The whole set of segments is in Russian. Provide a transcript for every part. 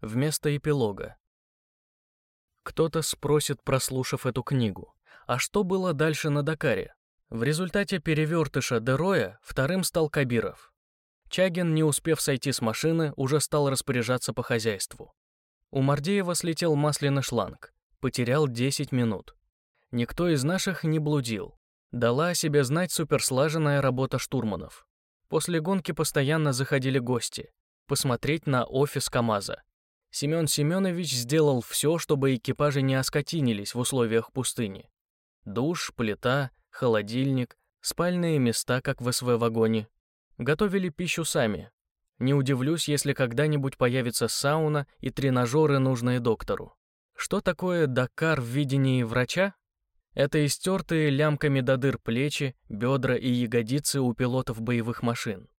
вместо эпилога. Кто-то спросит, прослушав эту книгу, а что было дальше на Дакаре? В результате перевертыша Дероя вторым стал Кабиров. Чагин, не успев сойти с машины, уже стал распоряжаться по хозяйству. У Мардеева слетел масляный шланг, потерял 10 минут. Никто из наших не блудил. Дала о себе знать суперслаженная работа штурманов. После гонки постоянно заходили гости, посмотреть на офис КАМАЗа. Семен Семенович сделал все, чтобы экипажи не оскотинились в условиях пустыни. Душ, плита, холодильник, спальные места, как в СВ-вагоне. Готовили пищу сами. Не удивлюсь, если когда-нибудь появится сауна и тренажеры, нужные доктору. Что такое Дакар в видении врача? Это истертые лямками до дыр плечи, бедра и ягодицы у пилотов боевых машин.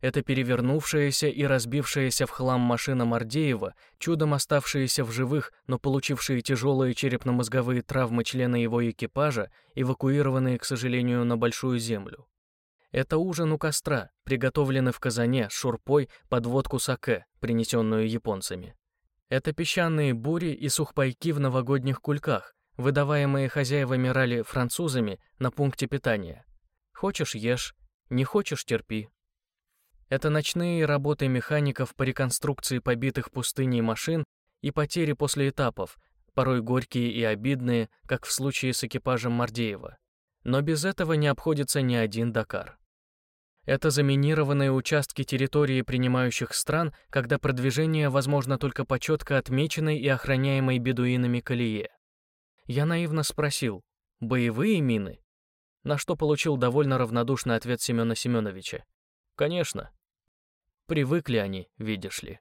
Это перевернувшаяся и разбившаяся в хлам машина Мордеева, чудом оставшиеся в живых, но получившие тяжелые черепно-мозговые травмы члены его экипажа, эвакуированные, к сожалению, на Большую Землю. Это ужин у костра, приготовленный в казане шурпой под водку саке, принесенную японцами. Это песчаные бури и сухпайки в новогодних кульках, выдаваемые хозяевами ралли французами на пункте питания. Хочешь – ешь, не хочешь – терпи. Это ночные работы механиков по реконструкции побитых пустыней машин и потери после этапов, порой горькие и обидные, как в случае с экипажем Мардеева. Но без этого не обходится ни один Дакар. Это заминированные участки территории принимающих стран, когда продвижение возможно только по четко отмеченной и охраняемой бедуинами колее. Я наивно спросил, боевые мины? На что получил довольно равнодушный ответ Семена Семеновича. Конечно, Привыкли они, видишь ли.